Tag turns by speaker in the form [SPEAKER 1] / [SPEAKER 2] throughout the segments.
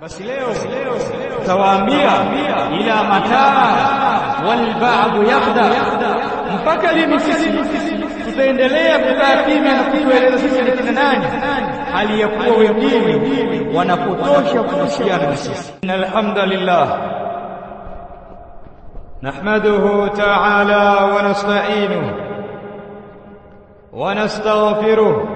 [SPEAKER 1] Basi leo tawaambia ila mataa walbaadu yakhda, mpaka lini sisi tutaendelea kukaa kimya na kutueleza sisi ni kina nani, hali ya kuwa wengine wanapotosha kuhusiana na sisi. Alhamdulillah nahmaduhu ta'ala wa nasta'inuhu wa nastaghfiruh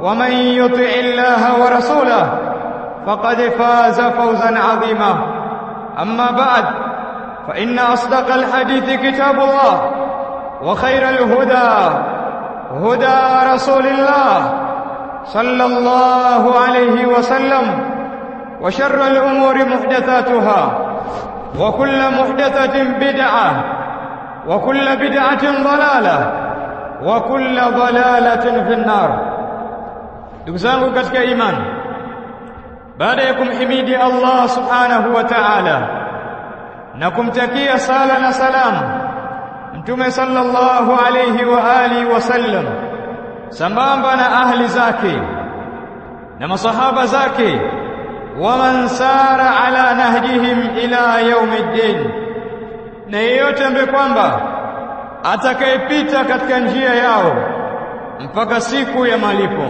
[SPEAKER 1] ومن يطع الله ورسوله فقد فاز فوزا عظيما. أما بعد فإن أصدق الحديث كتاب الله وخير الهدى هدى رسول الله صلى الله عليه وسلم وشر الأمور محدثاتها وكل محدثة بدعة وكل بدعة ضلالة وكل ضلالة في النار. Ndugu zangu katika imani baada ya kumhimidi Allah subhanahu wa ta'ala na kumtakia sala na salamu mtume sallallahu alayhi wa alihi wasallam sambamba na ahli zake na masahaba zake waman sara ala nahjihim ila yaumiddin na yeyote ambaye kwamba atakayepita katika njia yao mpaka siku ya malipo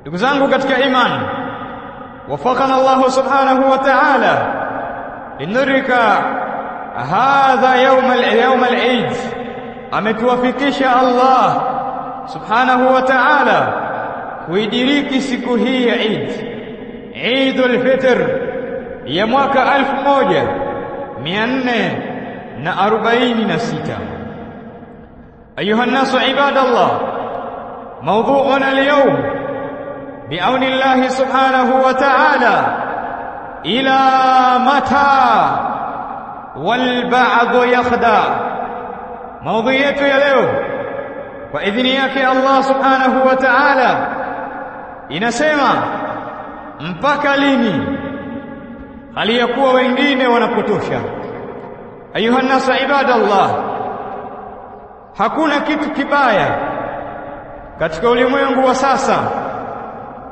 [SPEAKER 1] ndugu zangu katika imani wafakana Allah subhanahu wa ta'ala linurika hadha yawm al-yawm al-eid ametuwafikisha Allah subhanahu wa ta'ala kuidiriki siku hii ya Eid Eidul Fitr ya mwaka 1446 أيها الناس عباد الله موضوعنا اليوم biauni Allah subhanahu wa ta'ala. Ila mata walbaadhu yakhda. Maudhui yetu ya leo kwa idhini yake Allah subhanahu wa ta'ala inasema mpaka lini aliyakuwa wengine wanapotosha? Ayuha nasu ibadallah hakuna kitu kibaya katika ulimwengu wa sasa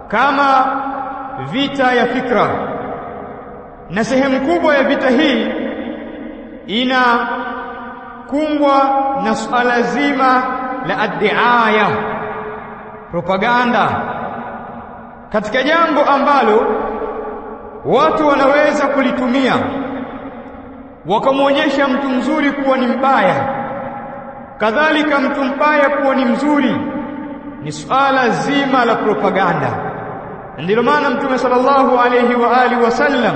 [SPEAKER 1] kama vita ya fikra. Na sehemu kubwa ya vita hii inakumbwa na suala zima la adiaya propaganda. Katika jambo ambalo watu wanaweza kulitumia wakamwonyesha mtu mzuri kuwa ni mbaya kadhalika mtu mbaya kuwa ni mzuri ni suala zima la propaganda ndilo maana mtume sallallahu alayhi wa alihi wasallam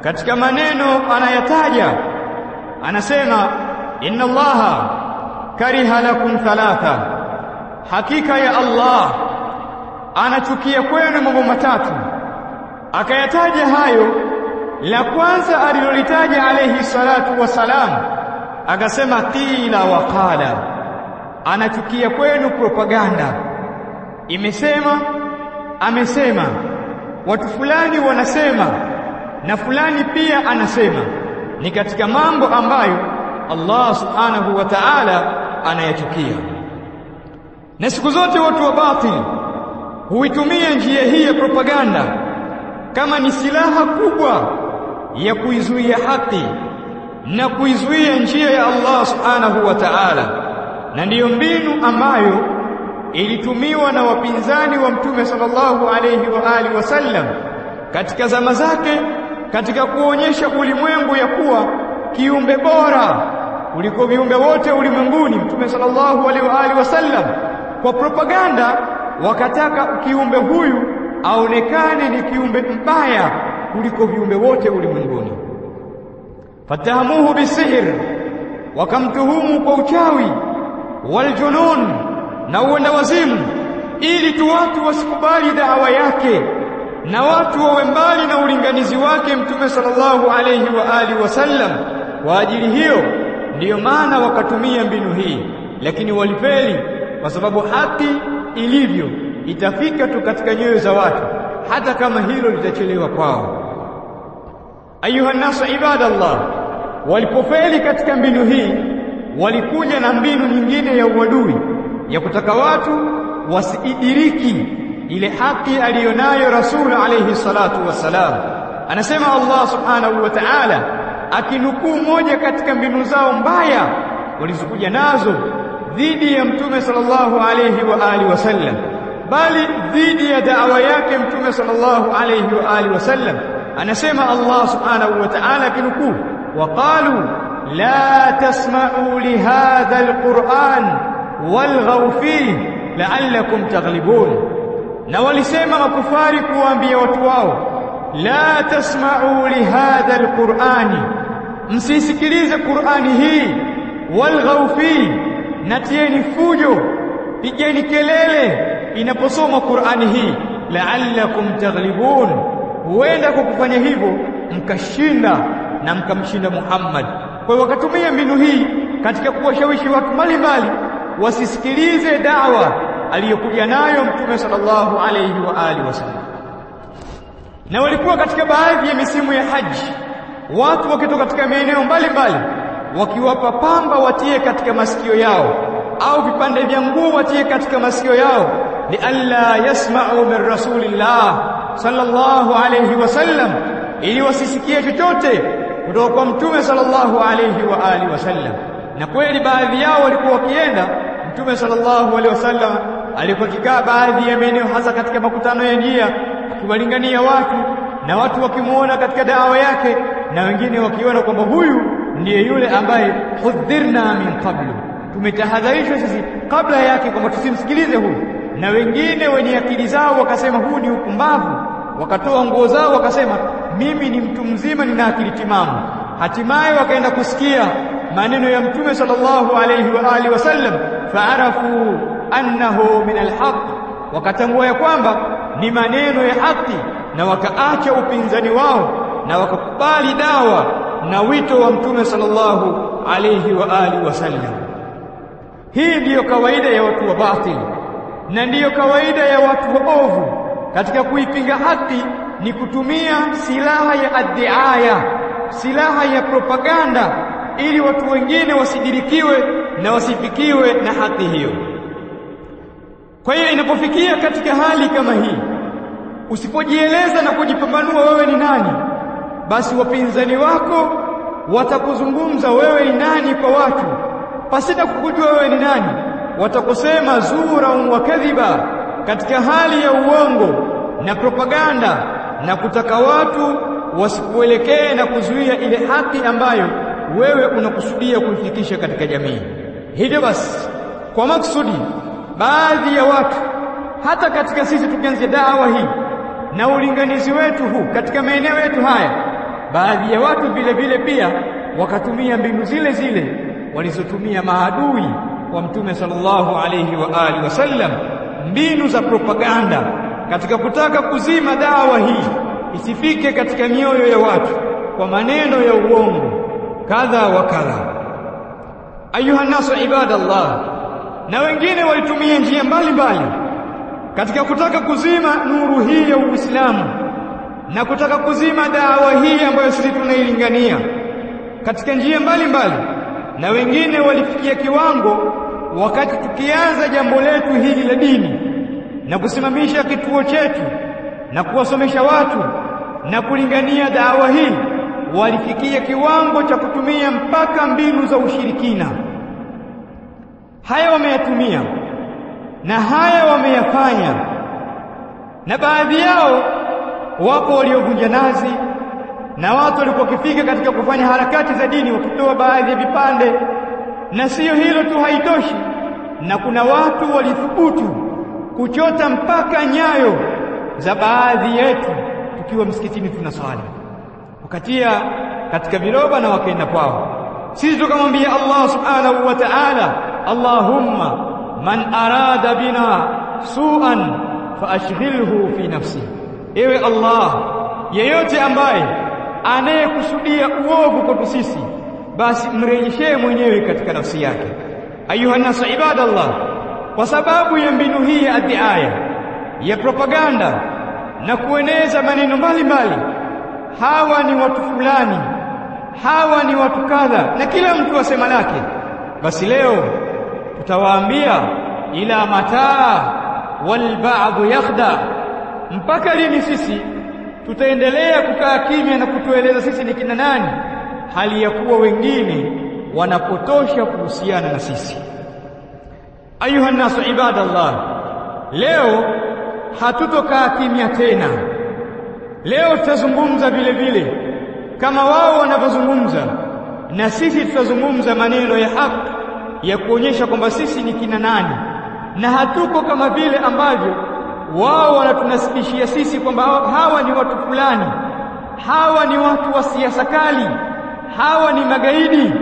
[SPEAKER 1] katika maneno anayataja anasema inna allaha kariha lakum thalatha. Hakika ya Allah anachukia kwenu mambo matatu. Akayataja hayo la kwanza alilolitaja alayhi salatu wasalam akasema tila wa qala. Anachukia kwenu propaganda. Imesema amesema. Watu fulani wanasema na fulani pia anasema. Ni katika mambo ambayo Allah subhanahu wa ta'ala anayachukia. Na siku zote watu wa batili huitumia njia hii ya propaganda kama ni silaha kubwa ya kuizuia haki na kuizuia njia ya Allah subhanahu wa ta'ala. Na ndiyo mbinu ambayo ilitumiwa na wapinzani wa mtume sallallahu alayhi wa alihi wasallam katika zama zake katika kuonyesha ulimwengu ya kuwa kiumbe bora kuliko viumbe wote ulimwenguni mtume sallallahu alaihi wa alihi wasallam kwa propaganda wakataka kiumbe huyu aonekane ni kiumbe mbaya kuliko viumbe wote ulimwenguni. Fatahamuhu bisihr wakamtuhumu kwa uchawi waljunun na uenda wazimu ili tu watu wasikubali dawa yake na watu wawe mbali na ulinganizi wake mtume sallallahu alayhi wa alihi wasallam. Kwa ajili hiyo ndiyo maana wakatumia mbinu hii lakini walifeli kwa sababu haki ilivyo itafika tu katika nyoyo za watu hata kama hilo litachelewa kwao. Ayuha nasu ibadallah walipofeli katika mbinu hii walikuja na mbinu nyingine ya uadui ya kutaka watu wasiidiriki ile haki aliyonayo Rasul alayhi salatu wassalam. Anasema Allah subhanahu wa ta'ala akinukuu moja katika mbinu zao mbaya walizokuja nazo dhidi ya mtume sallallahu alayhi wa alihi wasallam, bali dhidi ya da'wa yake mtume sallallahu alayhi wa alihi wasallam, anasema Allah subhanahu wa ta'ala akinukuu, waqalu la tasma'u lihadha alquran walghau fihi la'allakum taghlibun, na walisema makufari kuambia watu wao, la tasma'u li hadha alqur'ani, msisikilize Qur'ani hii, walghau fihi, fujo, pigeni kelele inaposoma Qur'ani hii, la'allakum taghlibun, huenda kukufanya hivyo mkashinda na mkamshinda Muhammad. Kwa hiyo wakatumia mbinu hii katika kuwashawishi watu mbalimbali wasisikilize dawa aliyokuja nayo mtume sallallahu alayhi wa alihi wasallam na walikuwa katika baadhi ya misimu ya haji. Watu wakitoka katika maeneo mbalimbali wakiwapa pamba watie katika masikio yao au vipande vya nguo watie katika masikio yao lialla yasma'u min rasulillah sallallahu alayhi wasallam ili wasisikie chochote kutoka kwa mtume sallallahu alayhi wa alihi wasallam na kweli baadhi yao walikuwa wakienda mtume sallallahu alaihi wasallam alikuwa kikaa baadhi ya maeneo hasa katika makutano ya njia akiwalingania watu na watu wakimuona katika dawa yake na wengine wakiona kwamba huyu ndiye yule ambaye hudhirna min qablu. Tumetahadharishwa sisi kabla yake kwamba tusimsikilize huyu. Na wengine wenye akili zao wakasema huu ni upumbavu. Wakatoa nguo zao wakasema mimi ni mtu mzima nina akili timamu. Hatimaye wakaenda kusikia maneno ya mtume sallallahu alayhi wa alihi wasallam faarafu annahu min alhaq. Wakatambua ya kwamba ni maneno ya haki na wakaacha upinzani wao na wakakubali dawa na wito wa mtume sallallahu alayhi wa alihi wasallam. Hii ndiyo kawaida ya watu wa batili na ndiyo kawaida ya watu wa ovu. Katika kuipinga haki ni kutumia silaha ya addiaya silaha ya propaganda ili watu wengine wasidirikiwe na wasifikiwe na haki hiyo. Kwa hiyo inapofikia katika hali kama hii usipojieleza na kujipambanua wewe ni nani basi wapinzani wako watakuzungumza wewe ni nani kwa watu. Pasina kukujua wewe ni nani watakusema zura wa kadhiba katika hali ya uongo na propaganda na kutaka watu wasikuelekee na kuzuia ile haki ambayo wewe unakusudia kuifikisha katika jamii. Hivyo basi kwa maksudi baadhi ya watu hata katika sisi tukianzia dawa hii na ulinganizi wetu huu katika maeneo yetu haya baadhi ya watu vile vile pia wakatumia mbinu zile zile walizotumia maadui wa mtume sallallahu alayhi wa alihi wasallam mbinu za propaganda katika kutaka kuzima dawa hii isifike katika mioyo ya watu kwa maneno ya uongo kadha wa kadha. Ayuha nasu ibadallah. Na wengine walitumia njia mbalimbali katika kutaka kuzima nuru hii ya Uislamu na kutaka kuzima dawa hii ambayo sisi tunailingania katika njia mbalimbali. Mbali. Na wengine walifikia kiwango wakati tukianza jambo letu hili la dini na kusimamisha kituo chetu na kuwasomesha watu na kulingania dawa hii, walifikia kiwango cha kutumia mpaka mbinu za ushirikina. Haya wameyatumia na haya wameyafanya, na baadhi yao wapo waliovunja nazi na watu walikuwa wakifika katika kufanya harakati za dini wakitoa baadhi ya vipande, na siyo hilo tu, haitoshi, na kuna watu walithubutu kuchota mpaka nyayo za baadhi yetu tukiwa msikitini tunaswali, wakatia katika viroba na wakaenda kwao. Sisi tukamwambia Allah subhanahu wa ta'ala, Allahumma man arada bina su'an faashghilhu fi nafsi, ewe Allah, yeyote ambaye anayekusudia uovu kwetu sisi, basi mrejeshee mwenyewe katika nafsi yake. Ayuha nasu ibadallah, kwa sababu ya mbinu hii ya adhiaya ya propaganda na kueneza maneno mbalimbali, hawa ni watu fulani, hawa ni watu kadha, na kila mtu asema lake. Basi leo tutawaambia ila mataa wal ba'dhu yakhda, mpaka lini sisi tutaendelea kukaa kimya na kutueleza sisi ni kina nani, hali ya kuwa wengine wanapotosha kuhusiana na sisi. Ayuha nasu ibadallah, leo hatutokaa kimya tena. Leo tutazungumza vile vile. Kama wao wanavyozungumza, na sisi tutazungumza maneno ya haki ya kuonyesha kwamba sisi ni kina nani, na hatuko kama vile ambavyo wao wanatunasibishia sisi kwamba hawa ni watu fulani, hawa ni watu wa siasa kali, hawa ni magaidi,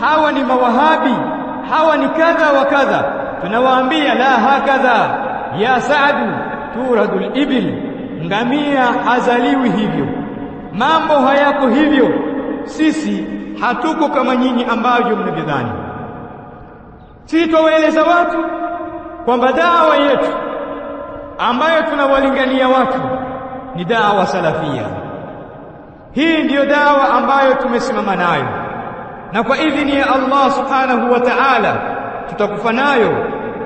[SPEAKER 1] hawa ni mawahabi, hawa ni kadha wa kadha. Tunawaambia la hakadha. Ya Saadu turadul ibil, ngamia hazaliwi hivyo, mambo hayako hivyo. Sisi hatuko kama nyinyi ambavyo mnavyodhani. Twawaeleza watu kwamba dawa yetu ambayo tunawalingania watu ni dawa salafia. Hii ndiyo dawa ambayo tumesimama nayo, na kwa idhini ya Allah subhanahu wa ta'ala tutakufa nayo,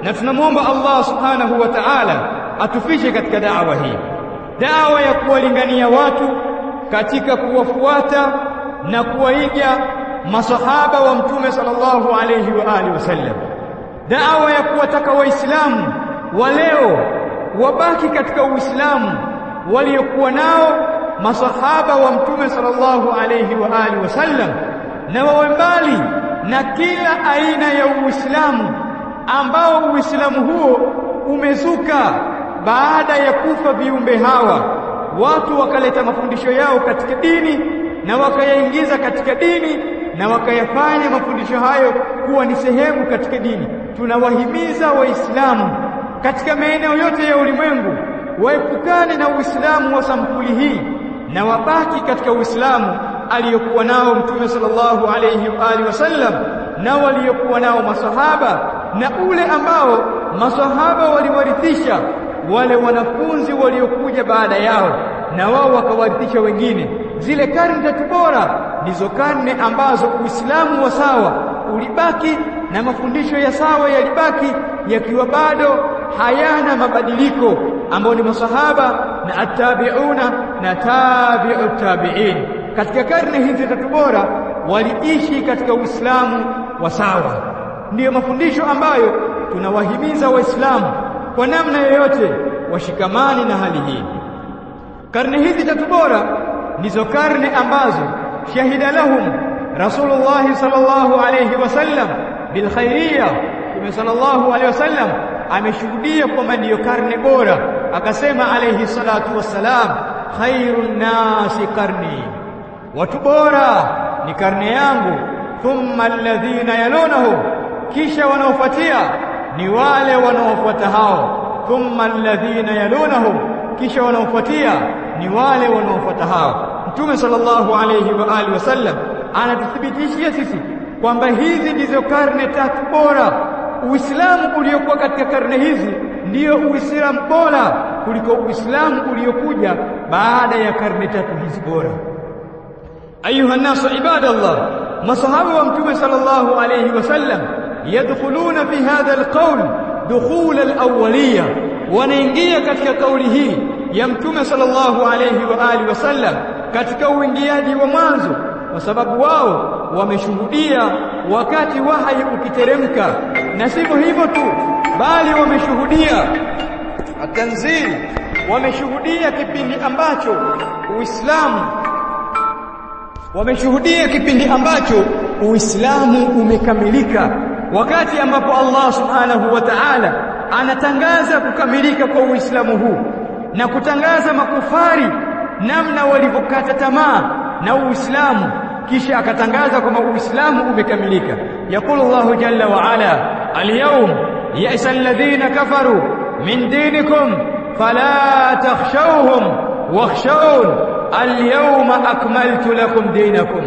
[SPEAKER 1] na tunamwomba Allah subhanahu wa ta'ala atufishe katika dawa hii, dawa ya kuwalingania watu katika kuwafuata na kuwaiga masahaba wa Mtume sallallahu alayhi wa alihi wasallam, dawa ya kuwataka Waislamu wa leo wabaki katika Uislamu waliokuwa nao masahaba wa Mtume sallallahu alayhi wa alihi wasallam, na wawe mbali na kila aina ya Uislamu ambao Uislamu huo umezuka baada ya kufa viumbe hawa. Watu wakaleta mafundisho yao katika dini na wakayaingiza katika dini na wakayafanya mafundisho hayo kuwa ni sehemu katika dini. Tunawahimiza Waislamu katika maeneo yote ya ulimwengu waepukane na Uislamu wa sampuli hii na wabaki katika Uislamu aliyokuwa nao Mtume sallallahu alayhi wa alihi wasallam na waliokuwa nao masahaba na ule ambao masahaba waliwarithisha wale wanafunzi waliokuja baada yao na wao wakawarithisha wengine. Zile karne tatu bora ndizo karne ambazo Uislamu wa sawa ulibaki na mafundisho ya sawa yalibaki yakiwa bado hayana mabadiliko, ambao ni masahaba na atabiuna na tabi'u tabi'in. Katika karne hizi tatu bora waliishi katika Uislamu wa sawa. Ndiyo mafundisho ambayo tunawahimiza Waislamu kwa namna yoyote washikamani na hali hii. Karne hizi tatu bora ndizo karne ambazo shahida lahum Rasulullah sallallahu alayhi wasallam bil khairiyya, Mtume sallallahu alayhi wasallam ameshuhudia kwamba ndiyo karne bora, akasema alayhi salatu wassalam, khairun nasi karni, watu bora ni karne yangu, thumma alladhina yalunahum, kisha wanaofuatia ni wale wanaofuata hao, thumma alladhina yalunahum, kisha wanaofuatia ni wale wanaofuata hao. Mtume sallallahu alayhi wa alihi wasallam anatuthibitishia sisi kwamba hizi ndizo karne tatu bora. Uislamu uliokuwa katika karne hizi ndiyo Uislamu bora kuliko Uislamu uliokuja baada ya karne tatu hizi bora ayuha nasu ibadallah masahaba wa mtume sallallahu alayhi wasallam yadkhuluna fi hadha alqawl dukhul alawwaliya wanaingia katika kauli hii ya mtume sallallahu alayhi wa alihi wasallam katika uingiaji wa mwanzo kwa sababu wao wameshuhudia wakati wahyi ukiteremka. Na sivyo hivyo tu bali wameshuhudia atanzili wameshuhudia kipindi ambacho Uislamu wameshuhudia kipindi ambacho Uislamu umekamilika wakati ambapo Allah Subhanahu wa Ta'ala anatangaza kukamilika kwa Uislamu huu na kutangaza makufari namna walivyokata tamaa na Uislamu kisha akatangaza kwamba Uislamu umekamilika. Yakulu Allahu jalla wa ala alyawm ya'sa alladhina kafaru min dinikum fala takhshawhum wakhshawun alyawma akmaltu lakum dinakum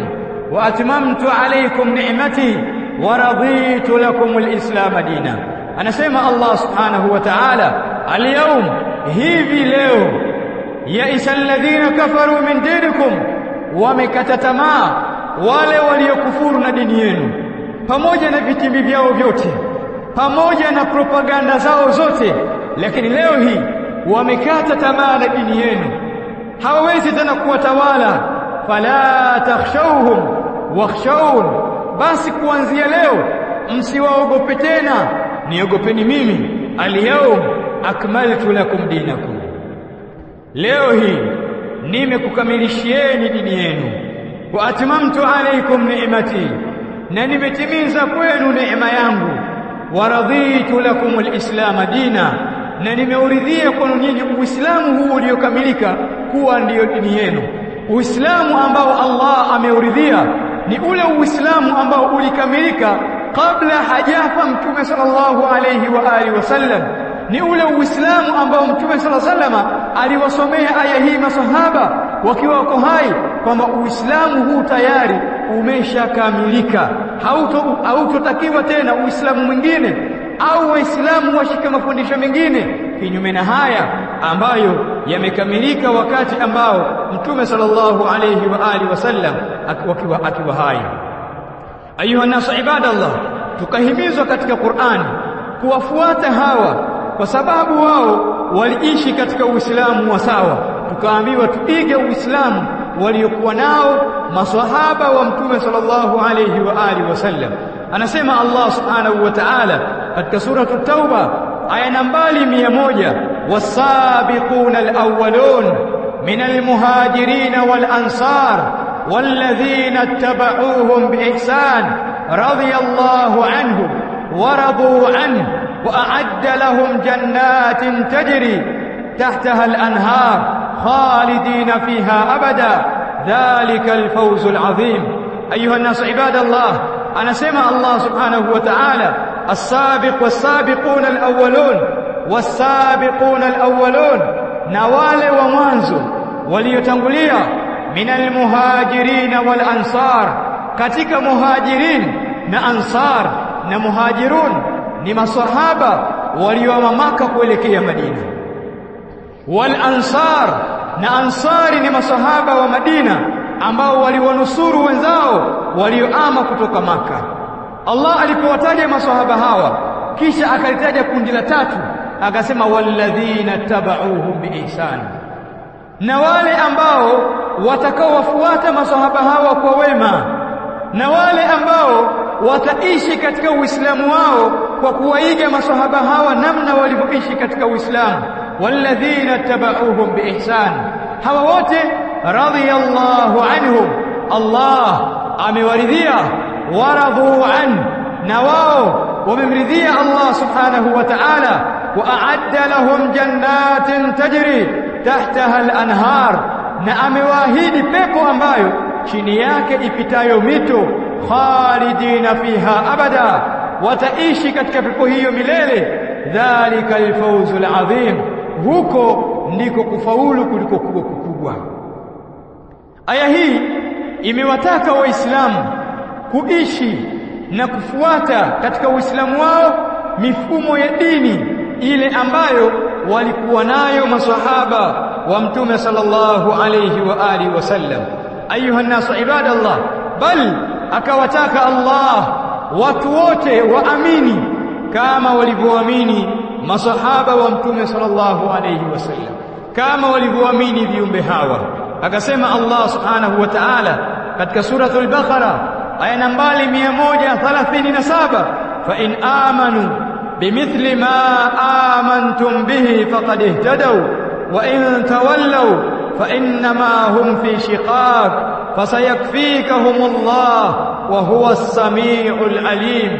[SPEAKER 1] wa atmamtu alaykum ni'mati wa raditu lakum al-islam dina anasema Allah subhanahu wa ta'ala al-yawm hivi leo yaisa alladhina kafaru min dinikum wamekata tamaa wale waliokufuru na dini yenu pamoja na vitimbi vyao vyote pamoja na propaganda zao zote lakini leo hii wamekata tamaa na dini yenu. Hawawezi tena kuwatawala. Fala takhshawhum wakhshawun basi kuanzia leo msiwaogope tena. Niogopeni mimi aliyao akmaltu lakum dinakum. Leo hii nimekukamilishieni dini yenu. Wa atmamtu alaykum ni'mati na nimetimiza kwenu neema yangu. Wa raditu lakum alislam dina na nimeuridhia kwenu nyinyi uislamu huu uliokamilika kuwa ndiyo dini yenu. Uislamu ambao Allah ameuridhia ni ule uislamu ambao ulikamilika kabla hajafa mtume sallallahu alayhi wa alihi wasallam ni ule uislamu ambao mtume sallallahu alayhi wasallam aliwasomea aya hii masahaba wakiwa wako hai kwamba uislamu huu tayari umeshakamilika. Hautotakiwa tena uislamu mwingine au waislamu washike mafundisho mengine. Kinyume na haya ambayo yamekamilika wakati ambao mtume sallallahu alayhi wa alihi wasallam akiwa akiwa hai. Ayuha nasu ibadallah tukahimizwa katika Qur'ani kuwafuata hawa kwa sababu wao waliishi katika Uislamu wa sawa. Tukaambiwa tuige Uislamu waliokuwa nao maswahaba wa mtume sallallahu alayhi wa alihi wasallam anasema Allah subhanahu wa ta'ala katika sura at-tauba aya nambari 100 wasabiquna al-awwalun min al-muhajirin wal-ansar والذين اتبعوهم بإحسان رضي الله عنهم ورضوا عنه وأعد لهم جنات تجري تحتها الأنهار خالدين فيها أبدا. ذلك الفوز العظيم. أيها الناس عباد الله أنا سمع الله سبحانه وتعالى السابق والسابقون الأولون wasabiquna alawwalun na wale wa mwanzo waliotangulia minal muhajirin wal ansar katika muhajirin na ansar na muhajirun ni maswahaba walioama Maka kuelekea Madina. Wal ansar na ansari ni maswahaba wa Madina ambao waliwanusuru wenzao walioama kutoka Maka Allah alipowataja maswahaba hawa kisha akalitaja kundi la tatu akasema walladhina tabauhum biihsan na wale ambao watakaowafuata masahaba hawa kwa wema na wale ambao wataishi katika Uislamu wao kwa kuwaiga masahaba hawa namna walivyoishi katika Uislamu walladhina tabauhum biihsan hawa wote radiyallahu anhum Allah amewaridhia waradhu an na wao wamemridhia Allah subhanahu wa ta'ala a'adda lahum jannatin tajri tahtaha al-anhar na amewaahidi pepo ambayo chini yake ipitayo mito khalidina fiha abada. Wataishi katika pepo hiyo milele. Dhalika alfawzu alazim. Huko ndiko kufaulu kuliko kubwa kukubwa. Aya hii imewataka waislamu kuishi na kufuata katika uislamu wao mifumo ya dini ile ambayo walikuwa nayo maswahaba wa mtume sallallahu alayhi wa alihi wasallam ayuha nasu ibadallah. Bal akawataka Allah watu wote waamini kama walivyoamini masahaba wa mtume sallallahu alayhi wasallam kama walivyoamini viumbe hawa. Akasema Allah subhanahu wa ta'ala katika suratul baqara aya nambali 137 fa in amanu bimithli ma amantum bihi faqad ihtadaw wa in tawallaw fa innama hum fi shiqaq وهو as-sami'ul alim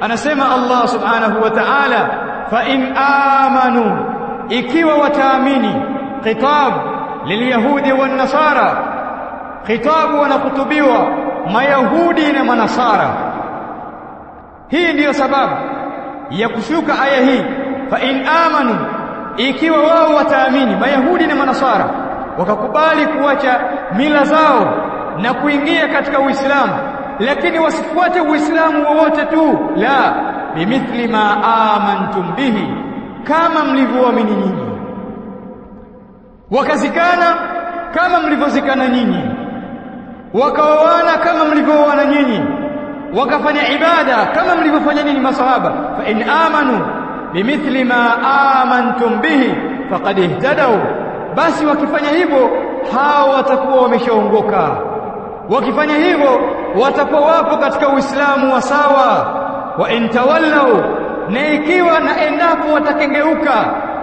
[SPEAKER 1] anasema Allah subhanahu wa ta'ala fa in amanu ikiwa wataamini khitab lilyahudi wan nasara khitabu wanakutubiwa mayahudi na manasara hii ndiyo sababu ya kushuka aya hii fa in amanu ikiwa wao wataamini mayahudi na manasara wakakubali kuacha mila zao na kuingia katika uislamu lakini wasifuate uislamu wowote tu la bimithli ma amantum bihi kama mlivyoamini nyinyi. Wakazikana kama mlivyozikana nyinyi. Wakaoana kama mlivyooana nyinyi wakafanya ibada kama mlivyofanya nini masahaba. Fa in amanu bimithli ma amantum bihi faqad ihtadaw. Basi wakifanya hivyo hao watakuwa wameshaongoka. Wakifanya hivyo watakuwa wapo katika uislamu wa sawa. Wa in tawallau na ikiwa na endapo watakengeuka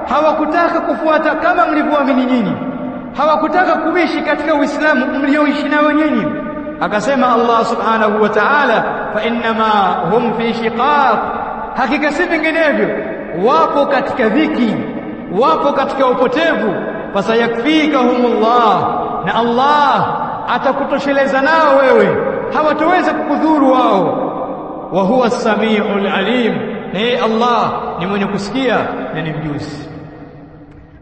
[SPEAKER 1] hawakutaka kufuata kama mlivyoamini nyinyi. Hawakutaka kuishi katika uislamu mlioishi nao nyinyi. Akasema Allah subhanahu wa ta'ala fa innama hum fi shiqaq. Hakika si vinginevyo wapo katika dhiki wapo katika upotevu. Fasayakfikahumullah na Allah atakutosheleza nao wewe. Hawatoweza kukudhuru wao. Wa huwa as-sami'ul alim. Na Allah ni mwenye kusikia na ni mjuzi.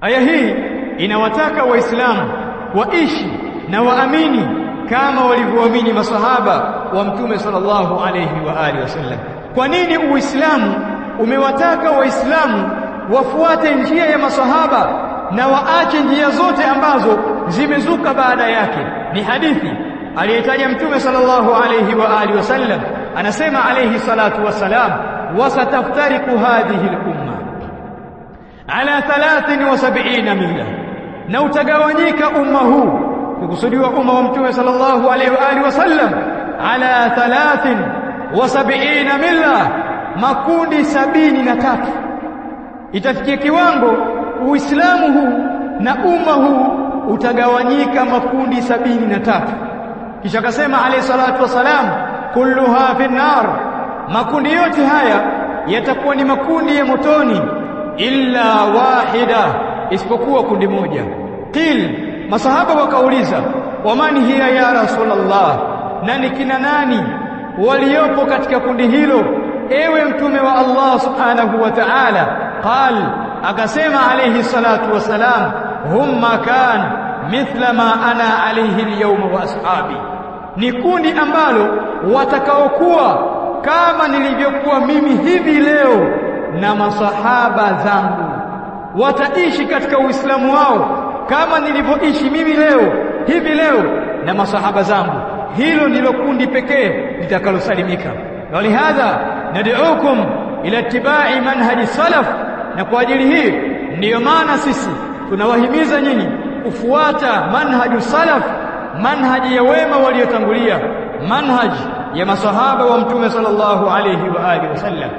[SPEAKER 1] Aya hii inawataka waislamu waishi na waamini kama walivyoamini masahaba wa mtume sallallahu alayhi wa alihi wasallam kwa nini uislamu umewataka waislamu wafuate njia ya masahaba na waache njia zote ambazo zimezuka baada yake? Ni hadithi aliyetaja mtume sallallahu alayhi wa alihi wasallam anasema alayhi salatu wassalam wasataftariku hadhihi al-umma ala 73 milla na utagawanyika umma huu kukusudiwa umma wa mtume sallallahu alaihi wa alihi wasallam ala 73 milla makundi sabini na tatu. Itafikia kiwango uislamu huu na umma huu utagawanyika makundi sabini na tatu. Kisha akasema alayhi salatu wasalam kulluha fi nar. Makundi yote haya yatakuwa ni makundi ya motoni illa wahida isipokuwa kundi moja. Qil masahaba wakauliza wamani hiya ya rasulullah? Nani kina nani waliopo katika kundi hilo? Ewe mtume wa Allah subhanahu wa ta'ala. Qal akasema alayhi salatu wasalam hum makan mithla ma ana alayhi al-yawma wa ashabi. Ni kundi ambalo watakaokuwa kama nilivyokuwa mimi hivi leo na masahaba zangu. Wataishi katika uislamu wao kama nilivyoishi mimi leo hivi leo na masahaba zangu hilo ndilo kundi pekee litakalosalimika. Walihadha nad'ukum ila ittiba'i manhaji salaf. Na kwa ajili hii ndiyo maana sisi tunawahimiza nyinyi kufuata manhaju salaf manhaji ya wema waliotangulia manhaji ya masahaba wa mtume sallallahu alayhi wa alihi wasallam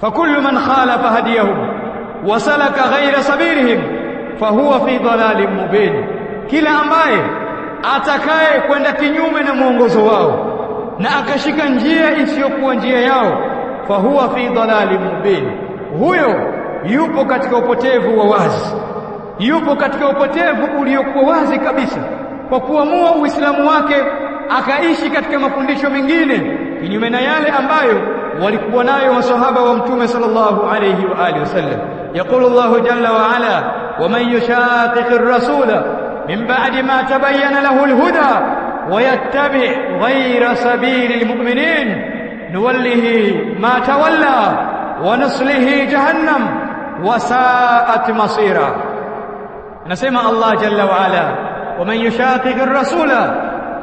[SPEAKER 1] fakullu man khalafa hadiyahum wa salaka ghayra sabilihim fahuwa fi dhalalin mubin, kila ambaye atakaye kwenda kinyume na mwongozo wao na akashika njia isiyokuwa njia yao, fahuwa fi dhalalin mubin, huyo yupo katika upotevu wa wazi, yupo katika upotevu uliokuwa wazi kabisa, kwa kuamua Uislamu wake akaishi katika mafundisho mengine kinyume na yale ambayo walikuwa nayo masahaba wa Mtume sallallahu alayhi wa alihi wasallam. Yaqulu Allahu jalla wa ala ومن يشاقق الرسول من بعد ما تبين له الهدى ويتبع غير سبيل المؤمنين نوله ما تولى ونصله جهنم وساءت مصيرا نسمع الله جل وعلا ومن يشاقق الرسول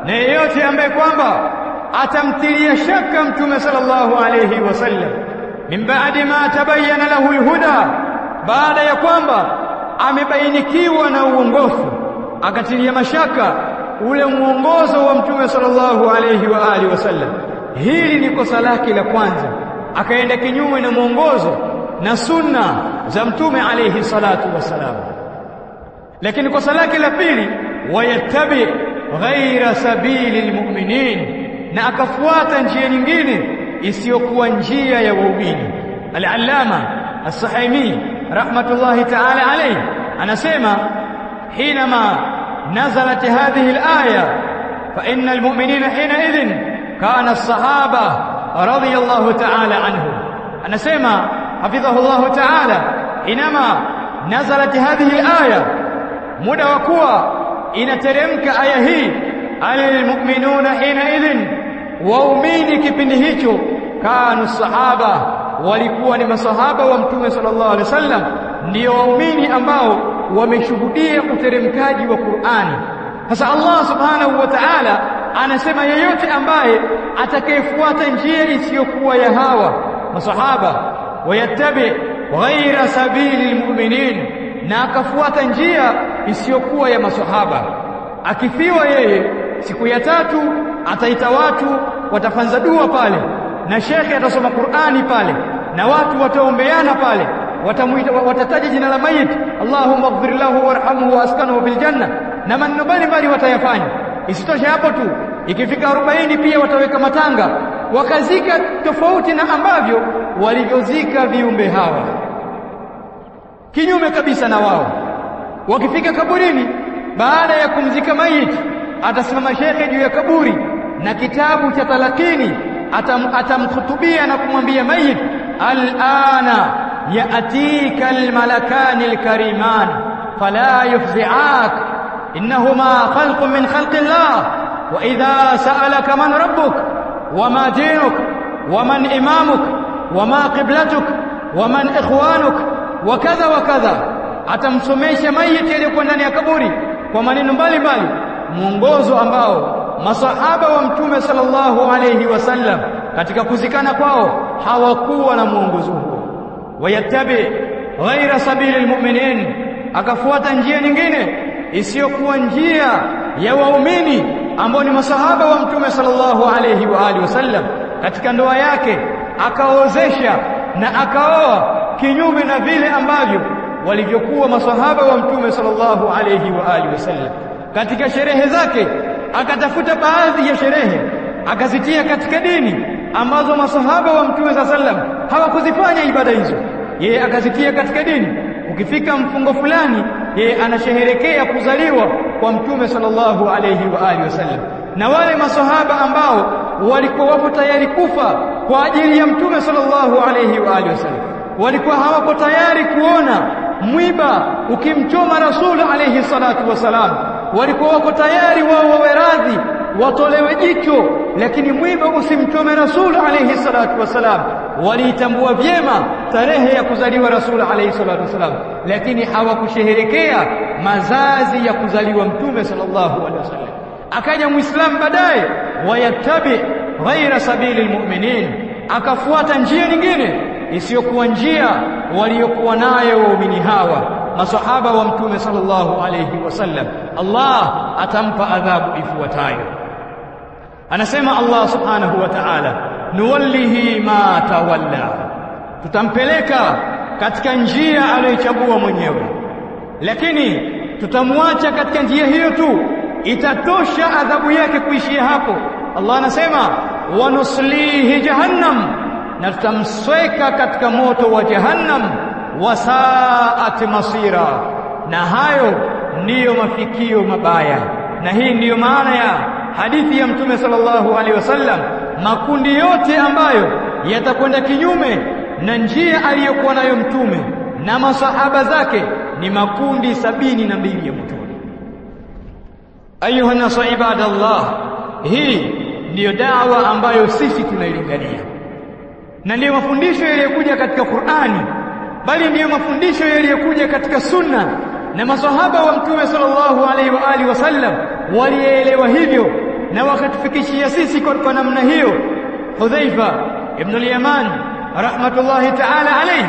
[SPEAKER 1] نيوتي أم بيكوانبا أتمتلي شكم صلى الله عليه وسلم. من بعد ما تبين له الهدى بعد يكوانبا amebainikiwa na uongofu akatilia mashaka ule mwongozo wa mtume sallallahu alayhi wa alihi wasallam. Hili ni kosa lake la kwanza. Akaenda kinyume na mwongozo na sunna za mtume alayhi salatu wasalam lakini kosa lake la pili wayattabi ghaira sabili almu'minin na akafuata njia nyingine isiyokuwa njia ya waumini. Al-allama as-sahimi rahmatullahi ta'ala alayhi anasema حينما نزلت هذه الآية فإن المؤمنين حينئذ كان الصحابة رضي الله تعالى عنهم أنا سيما حفظه الله تعالى حينما نزلت هذه الآية مدى وكوى إن ترمك آية هي المؤمنون حينئذ waumini kipindi hicho kanu sahaba walikuwa ni masahaba wa mtume sallallahu alaihi wasallam ndio waumini ambao wameshuhudia uteremkaji wa Qur'ani. Sasa Allah subhanahu wa ta'ala anasema yeyote ambaye atakayefuata njia isiyokuwa ya hawa masahaba wayattabi ghaira sabili almu'minin na akafuata njia isiyokuwa ya masahaba. Akifiwa yeye siku ya tatu ataita watu watafanza dua pale na shekhe atasoma Qur'ani pale na watu wataombeana pale watamuita watataja jina la mayit. Allahumma ighfir lahu warhamhu waskanhu bil janna. Na maneno mbalimbali watayafanya. Isitoshe hapo tu ikifika 40 pia wataweka matanga. Wakazika tofauti na ambavyo walivyozika viumbe hawa. Kinyume kabisa na wao. Wakifika kaburini baada ya kumzika mayit atasimama shekhe juu ya kaburi na kitabu cha talakini atam, atamkhutubia na kumwambia mayit alana yaatika almalakani alkariman fala yufzi'ak innahuma khalqun min khalqi Allah wa idha sa'alaka man rabbuk wama dinuk waman imamuk wama qiblatuk waman ikhwanuk wa kadha wa kadha atamsomesha mayit aliyokuwa ndani ya kaburi kwa maneno mbalimbali mwongozo ambao masahaba wa mtume sallallahu alayhi wasallam katika kuzikana kwao hawakuwa na mwongozo huo. Wayattabi ghaira sabili almu'minin akafuata njia nyingine isiyokuwa njia ya waumini ambao ni masahaba wa mtume sallallahu alayhi wa alihi wasallam katika ndoa yake akaozesha na akaoa kinyume na vile ambavyo walivyokuwa masahaba wa mtume sallallahu alayhi wa alihi wasallam katika sherehe zake akatafuta baadhi ya sherehe akazitia katika dini ambazo masahaba wa mtume sallallahu sallam hawakuzifanya ibada hizo. Yeye akazitia katika dini ukifika mfungo fulani yeye anasherehekea kuzaliwa kwa mtume sallallahu alayhi wa alihi wasallam. Na wale masahaba ambao walikuwa wapo tayari kufa kwa ajili ya mtume sallallahu alayhi wa alihi wasallam. Walikuwa hawako tayari kuona mwiba ukimchoma Rasulu alayhi salatu wasalam walikuwa wako tayari wao wawe radhi watolewe jicho lakini mwiba usimchome rasul alayhi salatu wasalam waliitambua vyema tarehe ya kuzaliwa rasul alayhi salatu wasalam lakini hawakusherehekea mazazi ya kuzaliwa mtume sallallahu alaihi wasallam. Akaja muislamu baadaye wayatabi ghaira sabili almu'minin akafuata njia nyingine isiyokuwa njia waliokuwa nayo waumini hawa masahaba wa mtume sallallahu alayhi wasallam Allah atampa adhabu ifuatayo. Anasema Allah subhanahu wa ta'ala nuwallihi ma tawalla. Tutampeleka katika njia aliyochagua mwenyewe. Lakini tutamwacha katika njia hiyo tu. Itatosha adhabu yake kuishia hapo. Allah anasema wanuslihi jahannam. Na tutamsweka katika moto wa jahannam wasaat masira. Na hayo ndiyo mafikio mabaya. Na hii ndiyo maana ya hadithi ya mtume sallallahu alaihi wasallam makundi yote ambayo yatakwenda kinyume na njia aliyokuwa nayo mtume na masahaba zake ni makundi sabini na mbili ya mtume ayuha nasu ibadallah hii ndiyo dawa ambayo sisi tunailingania. Na ndiyo mafundisho yaliyokuja katika Qur'ani bali ndiyo mafundisho yaliyokuja katika sunna na masahaba wa mtume sallallahu alaihi wa alihi wasallam walielewa hivyo na wakatufikishia sisi kwa namna hiyo. Hudhaifa ibn al-Yaman rahmatullahi ta'ala alayhi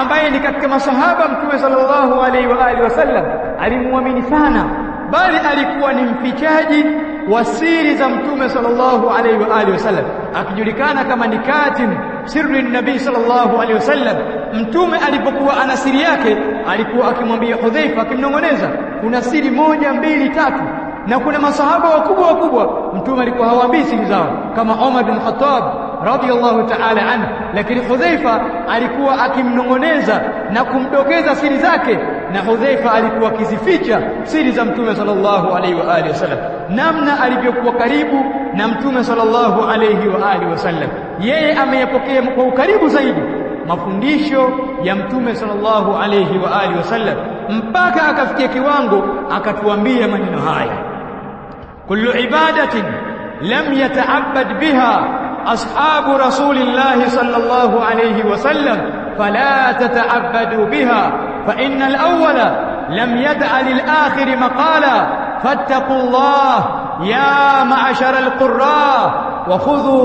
[SPEAKER 1] ambaye ni katika masahaba mtume sallallahu alaihi wa alihi wasallam alimuamini sana bali alikuwa ni mfichaji wa siri za mtume sallallahu alaihi wa alihi wasallam akijulikana kama ni katim sirri nabii sallallahu alaihi wasallam. Mtume alipokuwa ana siri yake alikuwa akimwambia Hudhaifa akimnong'oneza kuna siri moja mbili tatu. Na kuna masahaba wakubwa wakubwa. Mtume alikuwa hawaambii siri zao kama Umar bin Khattab radiyallahu ta'ala anhu. Lakini Hudhaifa alikuwa akimnong'oneza na kumdokeza siri zake na Hudhaifa alikuwa akizificha siri za mtume sallallahu alaihi wa alihi wasallam. Namna alivyokuwa karibu na mtume sallallahu alaihi wa alihi wasallam. Yeye ameyapokea kwa ukaribu zaidi mafundisho ya mtume sallallahu alaihi wa alihi wasallam. Mpaka akafikia kiwango akatuambia maneno haya. Kullu ibadatin lam yata'abbad biha ashabu rasulillahi sallallahu alaihi wasallam fala tata'abbadu biha fa innal awwala lam yad'a lil akhir maqala fattaqullah ya ma'ashara al-qurra wa khudhu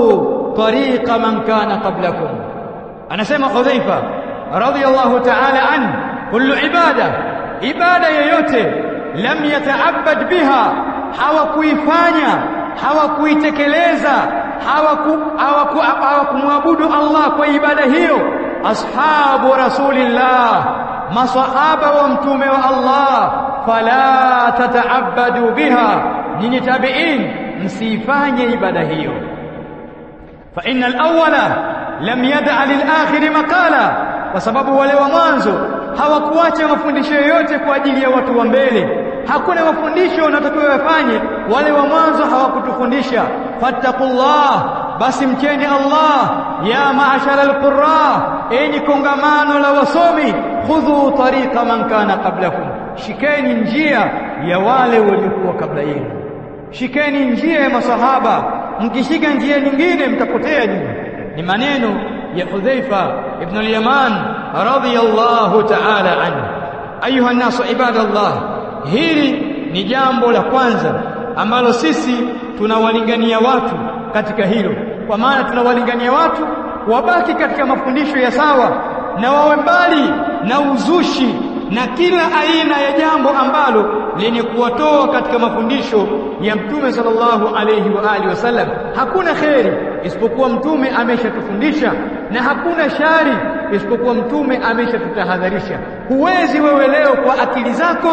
[SPEAKER 1] tariqa man kana qablakum anasema Hudhaifa radhiyallahu ta'ala an kullu ibada ibada yoyote lam yata'abbad biha hawakuifanya hawakuitekeleza hawakumwabudu Allah kwa ibada hiyo ashabu rasulillah masahaba wa mtume wa Allah fala tataabadu biha nyinyi tabi'in msifanye ibada hiyo. Fa innal awwala lam yad'a lil akhir maqala kwa sababu wale wa mwanzo hawakuacha mafundisho yoyote kwa ajili ya watu wa mbele. Hakuna mafundisho unatakiwa wafanye wale wa mwanzo hawakutufundisha. Fattaqullah basi mcheni Allah. Ya maashara alqurra enyi kongamano la wasomi khudhu tariqa man kana qablakum shikeni njia ya wale waliokuwa kabla yenu. Shikeni njia ya masahaba. Mkishika njia nyingine mtapotea nyinyi. Ni maneno ya Hudhaifa ibn al-Yaman radiyallahu ta'ala anhu. Ayuha nasu ibadallah hili ni jambo la kwanza ambalo sisi tunawalingania watu katika hilo. Kwa maana tunawalingania watu wabaki katika mafundisho ya sawa na wawe mbali na uzushi na kila aina ya jambo ambalo lenye kuwatoa katika mafundisho ya mtume sallallahu alayhi wa alihi wasallam. Hakuna kheri isipokuwa mtume ameshatufundisha na hakuna shari isipokuwa mtume ameshatutahadharisha. Huwezi wewe leo kwa akili zako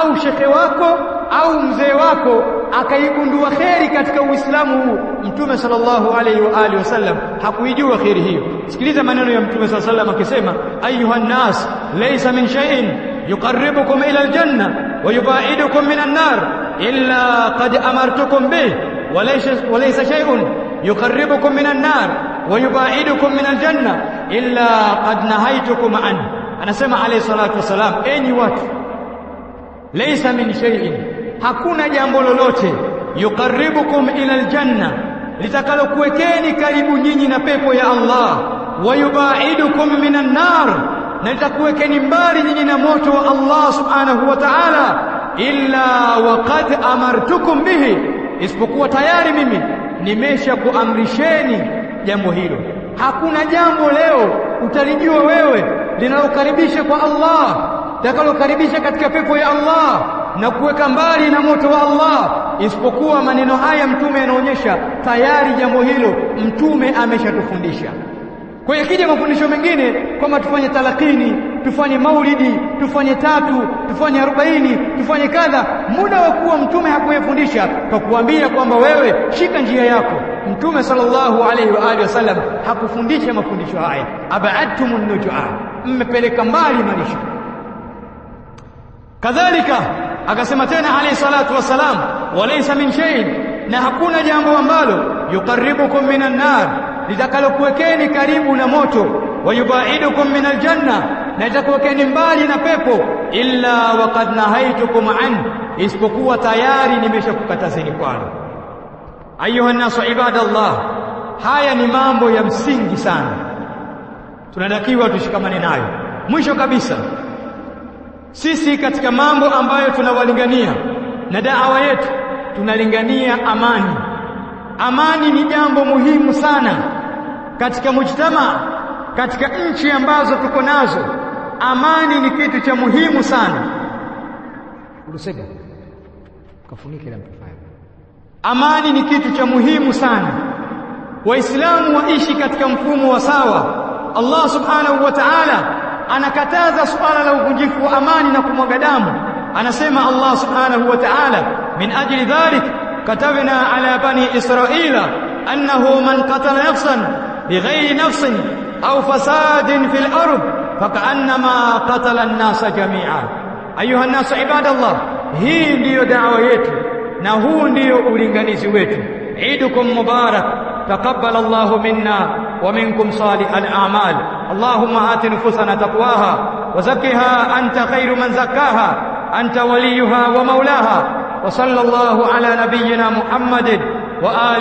[SPEAKER 1] au shekhe wako au mzee wako akaigundua kheri katika Uislamu huu Mtume sallallahu alaihi wa alihi wasallam hakuijua kheri hiyo sikiliza maneno ya Mtume sallallahu alaihi akisema ayuha nas laysa min shay'in yuqarribukum ila aljanna wa yubaidukum min an-nar illa qad amartukum bih walaysa walaysa shay'un yuqarribukum min an-nar wa yubaidukum min aljanna illa qad nahaytukum an anasema alayhi salatu wasalam enyi watu laysa min shay'in hakuna jambo lolote. Yuqarribukum ila aljanna litakalokuwekeni karibu nyinyi na pepo ya Allah. Wayubaidukum minan nar na litakuwekeni mbali nyinyi na moto wa Allah subhanahu wa ta'ala. Illa waqad amartukum bihi isipokuwa tayari mimi nimesha kuamrisheni jambo hilo. Hakuna jambo leo utalijua wewe linalokaribisha kwa Allah litakalokaribisha katika pepo ya Allah na kuweka mbali na moto wa Allah. Isipokuwa maneno haya mtume anaonyesha tayari jambo hilo mtume ameshatufundisha. Kwa hiyo kija mafundisho mengine kwamba tufanye talakini tufanye maulidi tufanye tatu tufanye arobaini tufanye kadha muda wa kuwa mtume hakuyafundisha kwa kuambia kwamba wewe shika njia yako. Mtume sallallahu alaihi wa alihi wasallam hakufundisha mafundisho haya. Abadtum nujua mmepeleka mbali malisho. Kadhalika akasema tena alayhi salatu wasalam walaysa min shay'in na hakuna jambo ambalo yuqarribukum minan nar litakalokuwekeni karibu na moto wayubaidukum minal janna na litakuwekeni mbali na pepo illa waqad nahaitukum an isipokuwa tayari nimeshakukatazeni kwalo. Ayuha nasu ibadallah haya ni mambo ya msingi sana. Tunatakiwa tushikamane nayo. Mwisho kabisa sisi katika mambo ambayo tunawalingania na daawa yetu tunalingania amani. Amani ni jambo muhimu sana katika mujtama katika nchi ambazo tuko nazo. Amani ni kitu cha muhimu sana. Ulusega kafunike ile mtafaya. amani ni kitu cha muhimu sana. Waislamu waishi katika mfumo wa sawa. Allah subhanahu wa ta'ala anakataza suala la uvunjifu wa amani na kumwaga damu. Anasema Allah subhanahu wa ta'ala min ajli dhalik katabna ala bani israila annahu man qatala nafsan bighayri nafsin au fasadin fil ard fakaannama qatala an-nasa jami'a. Ayuha an-nas ibadallah hii ndiyo da'wa yetu na huu ndiyo ulinganizi wetu. Idukum mubarak taqabbal Allah minna wa minkum salih al-a'mal Allahumma ati nufusana taqwaha wa zakkiha anta khairu man zakkaha anta waliyuha wa maulaha wa sallallahu ala nabiyyina Muhammadin wa